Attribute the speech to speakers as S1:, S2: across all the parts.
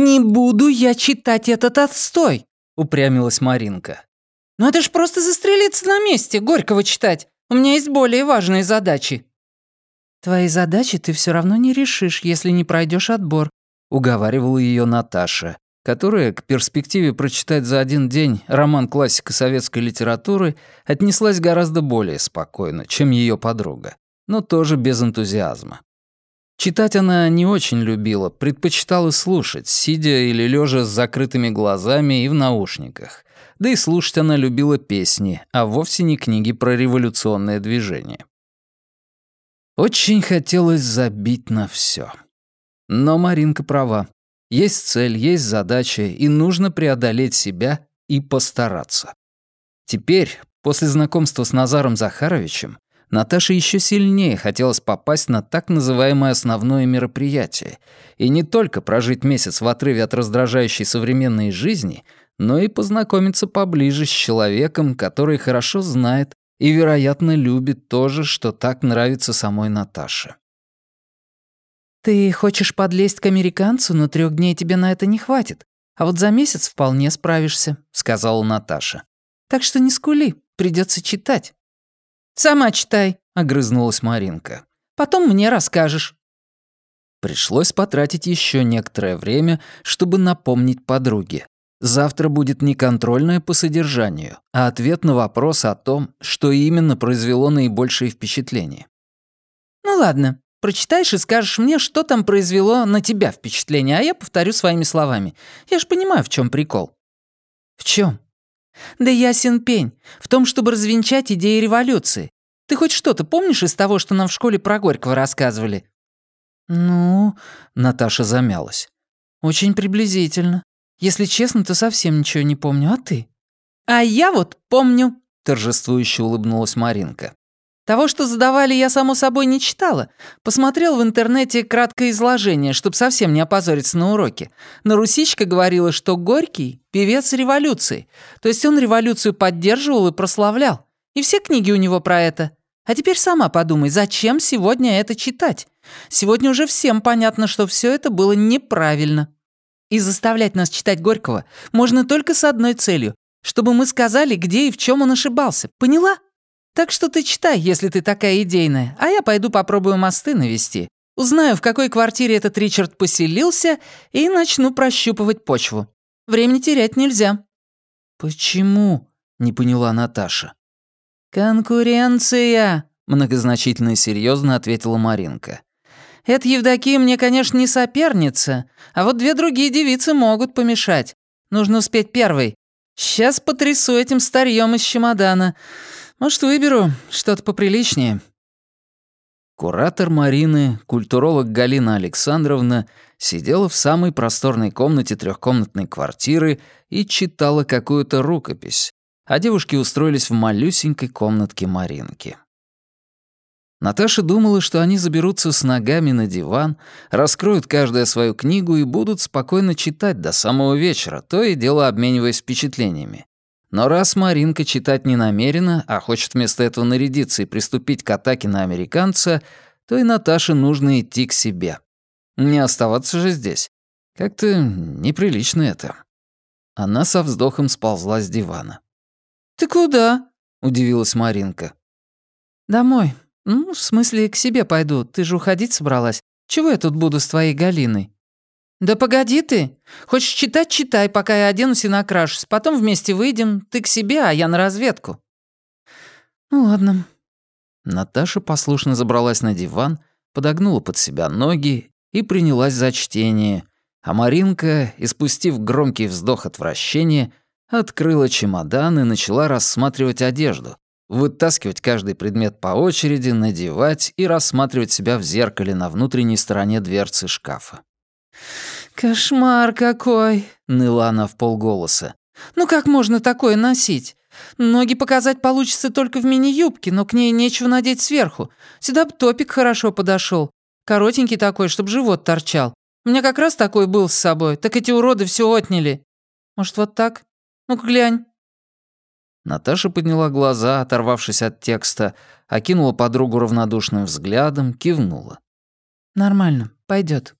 S1: «Не буду я читать этот отстой!» — упрямилась Маринка. «Ну это ж просто застрелиться на месте, Горького читать. У меня есть более важные задачи». «Твои задачи ты все равно не решишь, если не пройдешь отбор», — уговаривала ее Наташа, которая к перспективе прочитать за один день роман классика советской литературы отнеслась гораздо более спокойно, чем ее подруга, но тоже без энтузиазма. Читать она не очень любила, предпочитала слушать, сидя или лежа с закрытыми глазами и в наушниках. Да и слушать она любила песни, а вовсе не книги про революционное движение. Очень хотелось забить на все. Но Маринка права. Есть цель, есть задача, и нужно преодолеть себя и постараться. Теперь, после знакомства с Назаром Захаровичем, Наташе еще сильнее хотелось попасть на так называемое основное мероприятие и не только прожить месяц в отрыве от раздражающей современной жизни, но и познакомиться поближе с человеком, который хорошо знает и, вероятно, любит то же, что так нравится самой Наташе.
S2: «Ты хочешь подлезть к американцу, но трех дней тебе на это не хватит, а вот за месяц вполне справишься», — сказала Наташа. «Так что не скули, придется читать».
S1: «Сама читай», — огрызнулась Маринка. «Потом мне расскажешь».
S2: Пришлось потратить еще некоторое время, чтобы напомнить подруге. Завтра будет не контрольное по содержанию, а ответ на вопрос о том, что именно произвело наибольшее впечатление.
S1: «Ну ладно, прочитаешь и скажешь мне, что там произвело на тебя впечатление, а я повторю своими словами. Я ж понимаю, в чем прикол».
S2: «В чем?
S1: Да ясен пень. В том, чтобы развенчать идеи революции. Ты хоть что-то помнишь из того, что нам в школе про Горького рассказывали?»
S2: «Ну...» — Наташа замялась. «Очень приблизительно. Если честно, то совсем ничего не помню. А ты?»
S1: «А я вот помню», —
S2: торжествующе улыбнулась Маринка.
S1: Того, что задавали, я, само собой, не читала. Посмотрел в интернете краткое изложение, чтобы совсем не опозориться на уроке. Но Русичка говорила, что Горький — певец революции. То есть он революцию поддерживал и прославлял. И все книги у него про это. А теперь сама подумай, зачем сегодня это читать? Сегодня уже всем понятно, что все это было неправильно. И заставлять нас читать Горького можно только с одной целью — чтобы мы сказали, где и в чем он ошибался. Поняла? Так что ты читай, если ты такая идейная, а я пойду попробую мосты навести. Узнаю, в какой квартире этот Ричард поселился, и начну прощупывать почву. Времени терять нельзя».
S2: «Почему?» — не поняла Наташа.
S1: «Конкуренция!» — многозначительно и серьезно ответила Маринка. «Эта Евдокия мне, конечно, не соперница, а вот две другие девицы могут помешать. Нужно успеть первой. Сейчас потрясу этим старьем из чемодана. Может, выберу что-то поприличнее».
S2: Куратор Марины, культуролог Галина Александровна, сидела в самой просторной комнате трехкомнатной квартиры и читала какую-то рукопись, а девушки устроились в малюсенькой комнатке Маринки. Наташа думала, что они заберутся с ногами на диван, раскроют каждая свою книгу и будут спокойно читать до самого вечера, то и дело обмениваясь впечатлениями. Но раз Маринка читать не намерена, а хочет вместо этого нарядиться и приступить к атаке на американца, то и Наташе нужно идти к себе. Не оставаться же здесь. Как-то неприлично это. Она со вздохом сползла с дивана.
S1: «Ты куда?» — удивилась Маринка.
S2: «Домой. Ну, в смысле, к себе пойду. Ты же уходить собралась. Чего я тут буду с твоей Галиной?»
S1: «Да погоди ты. Хочешь читать — читай, пока я оденусь и накрашусь. Потом вместе выйдем. Ты к себе, а я на разведку».
S2: «Ну ладно». Наташа послушно забралась на диван, подогнула под себя ноги и принялась за чтение, а Маринка, испустив громкий вздох отвращения, открыла чемодан и начала рассматривать одежду, вытаскивать каждый предмет по очереди, надевать и рассматривать себя в зеркале на внутренней стороне дверцы шкафа.
S1: «Кошмар какой!» — ныла она в полголоса. «Ну как можно такое носить? Ноги показать получится только в мини-юбке, но к ней нечего надеть сверху. Сюда бы топик хорошо подошел. Коротенький такой, чтобы живот торчал. У меня как раз такой был с собой, так эти уроды все отняли. Может, вот так? Ну-ка глянь».
S2: Наташа подняла глаза, оторвавшись от текста, окинула подругу равнодушным взглядом, кивнула.
S1: «Нормально, пойдет.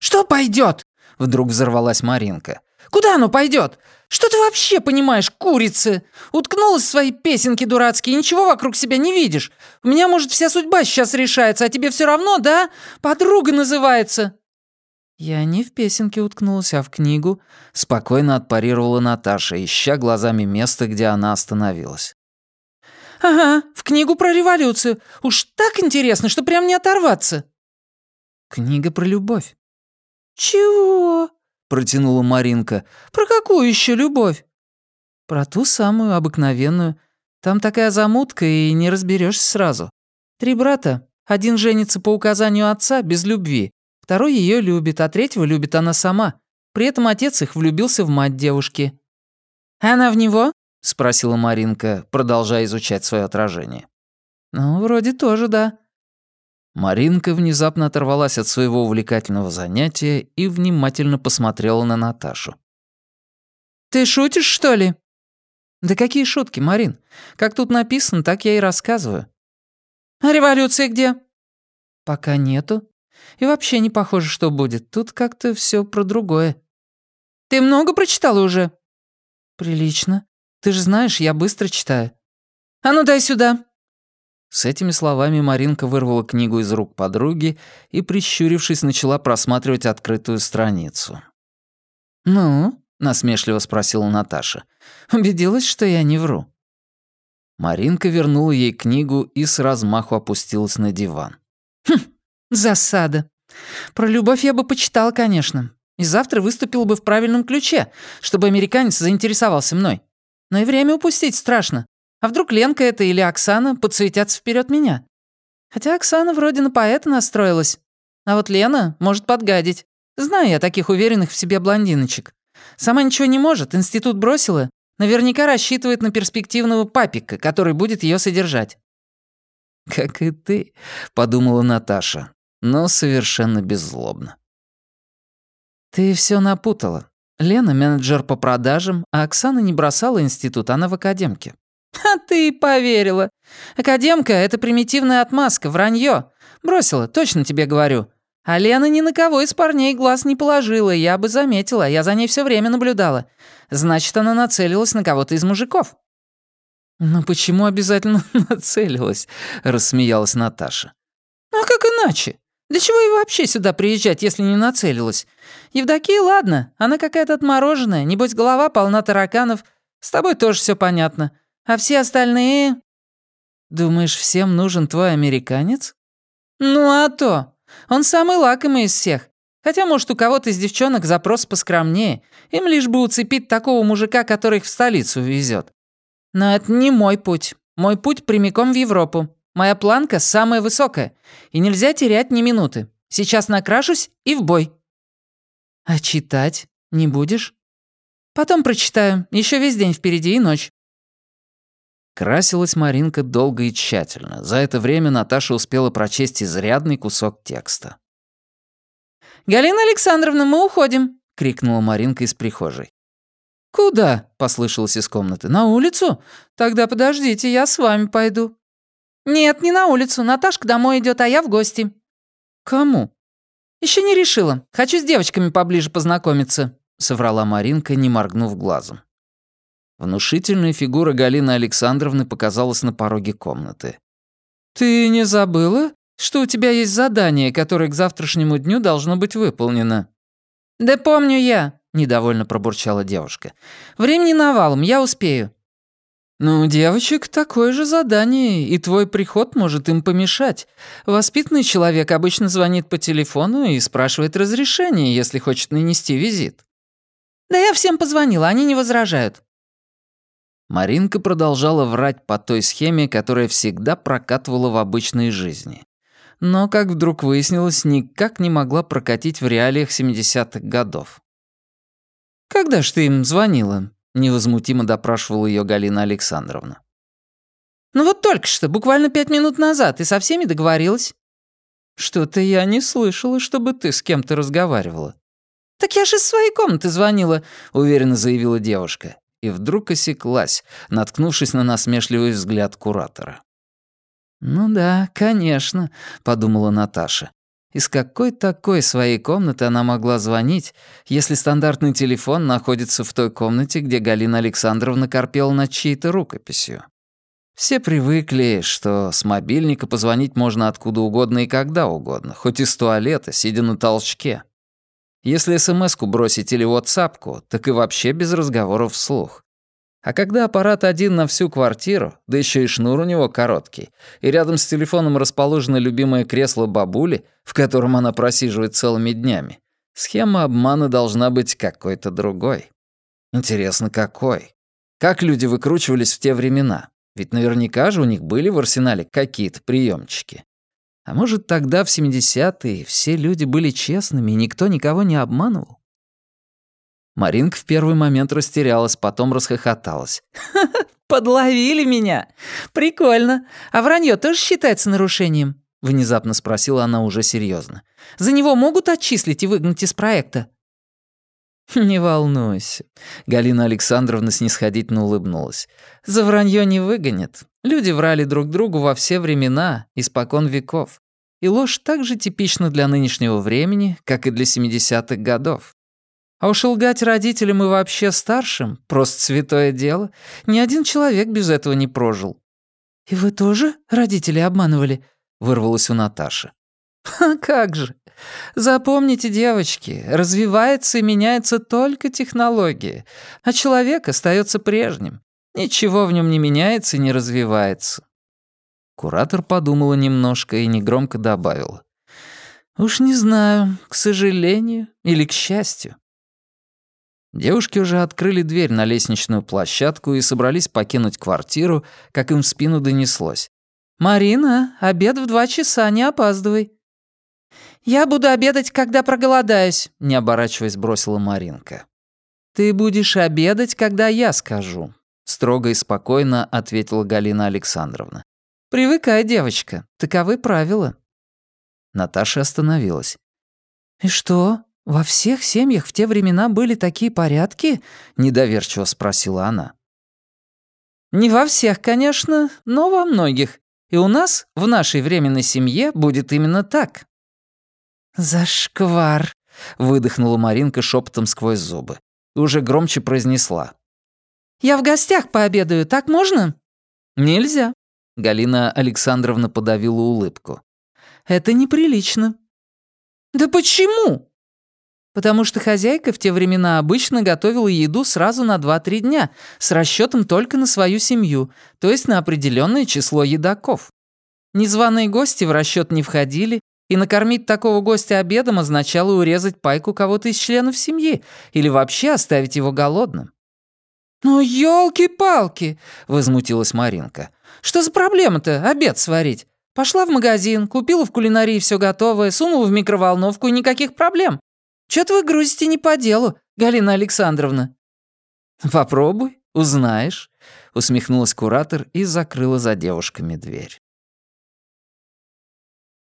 S1: «Что пойдет? — вдруг взорвалась Маринка. «Куда оно пойдет? Что ты вообще понимаешь, курицы? Уткнулась в свои песенки дурацкие, ничего вокруг себя не видишь. У меня, может, вся судьба сейчас решается, а тебе все равно, да? Подруга называется». «Я не в песенке уткнулась, а в книгу», — спокойно отпарировала Наташа, ища глазами место, где она остановилась. «Ага, в книгу про революцию. Уж так интересно, что прям не оторваться». «Книга про любовь». «Чего?» — протянула Маринка. «Про какую еще любовь?» «Про ту самую обыкновенную. Там такая замутка, и не разберешься сразу. Три брата. Один женится по указанию отца, без любви. Второй ее любит, а третьего любит она сама. При этом отец их влюбился в мать девушки. «Она в него?» — спросила Маринка, продолжая изучать свое отражение. «Ну, вроде тоже, да».
S2: Маринка внезапно оторвалась от своего увлекательного занятия и внимательно посмотрела на Наташу.
S1: «Ты шутишь, что ли?» «Да какие шутки, Марин? Как тут написано, так я и рассказываю». «А революция где?» «Пока нету. И вообще не похоже, что будет. Тут как-то все про другое». «Ты много прочитала уже?» «Прилично. Ты же знаешь, я быстро читаю». «А ну дай сюда».
S2: С этими словами Маринка вырвала книгу из рук подруги и, прищурившись, начала просматривать открытую страницу.
S1: «Ну?» — насмешливо спросила Наташа. «Убедилась, что я не вру».
S2: Маринка вернула ей книгу и с размаху опустилась на диван.
S1: «Хм, Засада. Про любовь я бы почитал, конечно. И завтра выступил бы в правильном ключе, чтобы американец заинтересовался мной. Но и время упустить страшно. А вдруг Ленка это или Оксана подсветятся вперед меня? Хотя Оксана вроде на поэта настроилась. А вот Лена может подгадить. Знаю я таких уверенных в себе блондиночек. Сама ничего не может, институт бросила. Наверняка рассчитывает на перспективного папика, который будет ее содержать.
S2: «Как и ты», — подумала Наташа но совершенно беззлобно.
S1: «Ты все напутала. Лена — менеджер по продажам, а Оксана не бросала институт, она в академке». «А ты и поверила. Академка — это примитивная отмазка, вранье. Бросила, точно тебе говорю. А Лена ни на кого из парней глаз не положила, я бы заметила, я за ней все время наблюдала. Значит, она нацелилась на кого-то из мужиков». «Ну почему обязательно нацелилась?» — рассмеялась Наташа. «Ну а как иначе? Для чего ей вообще сюда приезжать, если не нацелилась? Евдокия, ладно, она какая-то отмороженная, небось голова полна тараканов. С тобой тоже все понятно. А все остальные... Думаешь, всем нужен твой американец? Ну а то. Он самый лакомый из всех. Хотя, может, у кого-то из девчонок запрос поскромнее. Им лишь бы уцепить такого мужика, который их в столицу везет. Но это не мой путь. Мой путь прямиком в Европу. Моя планка самая высокая, и нельзя терять ни минуты. Сейчас накрашусь и в бой». «А читать не будешь?» «Потом прочитаю. Еще весь день впереди и ночь».
S2: Красилась Маринка долго и тщательно. За это время Наташа успела прочесть изрядный кусок текста.
S1: «Галина Александровна, мы уходим!» — крикнула
S2: Маринка из прихожей.
S1: «Куда?» — послышалось из комнаты. «На улицу? Тогда подождите, я с вами пойду». «Нет, не на улицу. Наташка домой идет, а я в гости». «Кому?» Еще не решила. Хочу с девочками поближе познакомиться», — соврала Маринка, не моргнув глазом.
S2: Внушительная фигура Галины Александровны показалась на пороге комнаты.
S1: «Ты не забыла, что у тебя есть задание, которое к завтрашнему дню должно быть выполнено?» «Да помню я», — недовольно пробурчала девушка. «Времени навалом, я успею». «Ну, девочек такое же задание, и твой приход может им помешать. Воспитанный человек обычно звонит по телефону и спрашивает разрешение, если хочет нанести визит». «Да я всем позвонила, они не возражают».
S2: Маринка продолжала врать по той схеме, которая всегда прокатывала в обычной жизни. Но, как вдруг выяснилось, никак не могла прокатить в реалиях 70-х годов.
S1: «Когда ж ты им звонила?» невозмутимо допрашивала ее Галина Александровна. «Ну вот только что, буквально пять минут назад, и со всеми договорилась». «Что-то я не слышала, чтобы ты с кем-то разговаривала». «Так я же из своей комнаты звонила», — уверенно заявила девушка. И вдруг осеклась, наткнувшись на насмешливый взгляд куратора. «Ну да, конечно», — подумала Наташа.
S2: Из какой такой своей комнаты она могла звонить, если стандартный телефон находится в той комнате, где Галина Александровна корпела над чьей-то рукописью? Все привыкли, что с мобильника позвонить можно откуда угодно и когда угодно, хоть из туалета, сидя на толчке. Если смс-ку бросить или ватсапку, так и вообще без разговоров вслух. А когда аппарат один на всю квартиру, да еще и шнур у него короткий, и рядом с телефоном расположено любимое кресло бабули, в котором она просиживает целыми днями, схема обмана должна быть какой-то другой. Интересно, какой? Как люди выкручивались в те времена? Ведь наверняка же у них были в арсенале какие-то приемчики. А может, тогда, в 70-е, все люди были честными, и никто никого не обманывал? Маринка в первый момент растерялась, потом расхохоталась.
S1: подловили меня! Прикольно. А вранье тоже считается нарушением?» Внезапно спросила она уже серьезно. «За него могут отчислить и выгнать из проекта?»
S2: «Не волнуйся», — Галина Александровна снисходительно улыбнулась. «За вранье не выгонят. Люди врали друг другу во все времена, испокон веков. И ложь так же типична для нынешнего времени, как и для 70-х годов. А уж лгать родителям и вообще старшим — просто святое дело. Ни один человек без этого не прожил».
S1: «И вы тоже родителей обманывали?» — вырвалось у Наташи.
S2: «А как же! Запомните, девочки, развивается и меняется только технология, а человек остается прежним. Ничего в нем не меняется и не развивается». Куратор подумала немножко и негромко добавила. «Уж не знаю, к сожалению или к счастью. Девушки уже открыли дверь на лестничную площадку и собрались покинуть квартиру, как им в спину донеслось.
S1: «Марина, обед в два часа, не опаздывай». «Я буду обедать, когда проголодаюсь», — не оборачиваясь, бросила Маринка.
S2: «Ты будешь обедать, когда я скажу», — строго и спокойно ответила Галина Александровна.
S1: «Привыкай, девочка, таковы правила».
S2: Наташа остановилась.
S1: «И что, «Во всех семьях в те времена были такие порядки?» — недоверчиво спросила она. «Не во всех, конечно, но во многих. И у нас, в нашей временной семье, будет именно так».
S2: «Зашквар!» — выдохнула Маринка шепотом сквозь зубы. Уже громче произнесла.
S1: «Я в гостях пообедаю, так можно?»
S2: «Нельзя», — Галина Александровна подавила улыбку.
S1: «Это неприлично». «Да почему?» потому что хозяйка в те времена обычно готовила еду сразу на 2-3 дня, с расчетом только на свою семью, то есть на определенное число едоков. Незваные гости в расчет не входили, и накормить такого гостя обедом означало урезать пайку кого-то из членов семьи или вообще оставить его голодным. «Ну, елки-палки!» — возмутилась Маринка. «Что за проблема-то обед сварить? Пошла в магазин, купила в кулинарии все готовое, сунула в микроволновку и никаких проблем. Чё-то вы грузите не по делу, Галина Александровна».
S2: «Попробуй, узнаешь», — усмехнулась куратор и закрыла за девушками дверь.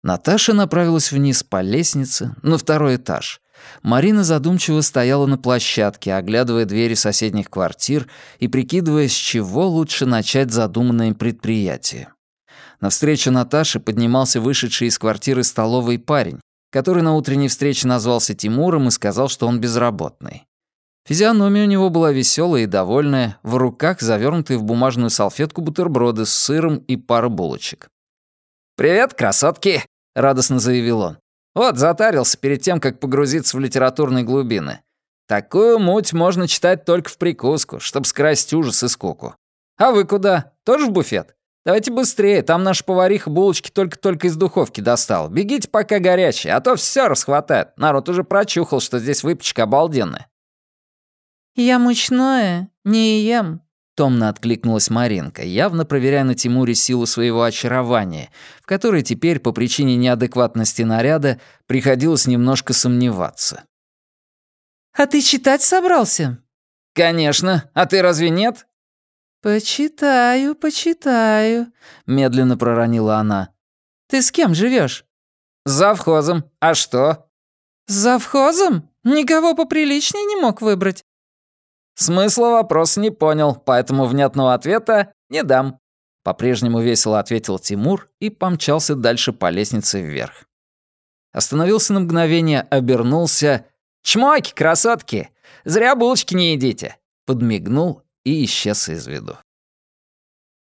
S2: Наташа направилась вниз по лестнице, на второй этаж. Марина задумчиво стояла на площадке, оглядывая двери соседних квартир и прикидывая, с чего лучше начать задуманное предприятие. Навстречу Наташе поднимался вышедший из квартиры столовый парень, который на утренней встрече назвался Тимуром и сказал, что он безработный. Физиономия у него была веселая и довольная, в руках завернутые в бумажную салфетку бутерброды с сыром и пара булочек.
S3: «Привет, красотки!» — радостно заявил он. «Вот, затарился перед тем, как погрузиться в литературные глубины. Такую муть можно читать только в прикуску, чтобы скрасить ужас и скуку. А вы куда? Тоже в буфет? «Давайте быстрее, там наша повариха булочки только-только из духовки достал. Бегите, пока горячие, а то все расхватает. Народ уже прочухал, что здесь выпечка обалденная».
S1: «Я мучное не ем», — томно откликнулась
S2: Маринка, явно проверяя на Тимуре силу своего очарования, в которой теперь, по причине неадекватности наряда, приходилось немножко сомневаться.
S1: «А ты читать собрался?»
S3: «Конечно. А ты разве нет?»
S1: «Почитаю, почитаю», — медленно проронила она. «Ты с кем живешь?
S3: «С завхозом. А что?»
S1: «С завхозом? Никого поприличнее не мог выбрать».
S3: «Смысла вопрос не понял, поэтому внятного ответа не дам», — по-прежнему весело ответил Тимур и помчался дальше по лестнице вверх.
S2: Остановился на мгновение, обернулся. «Чмоки, красотки! Зря булочки не едите!» Подмигнул и исчез из виду.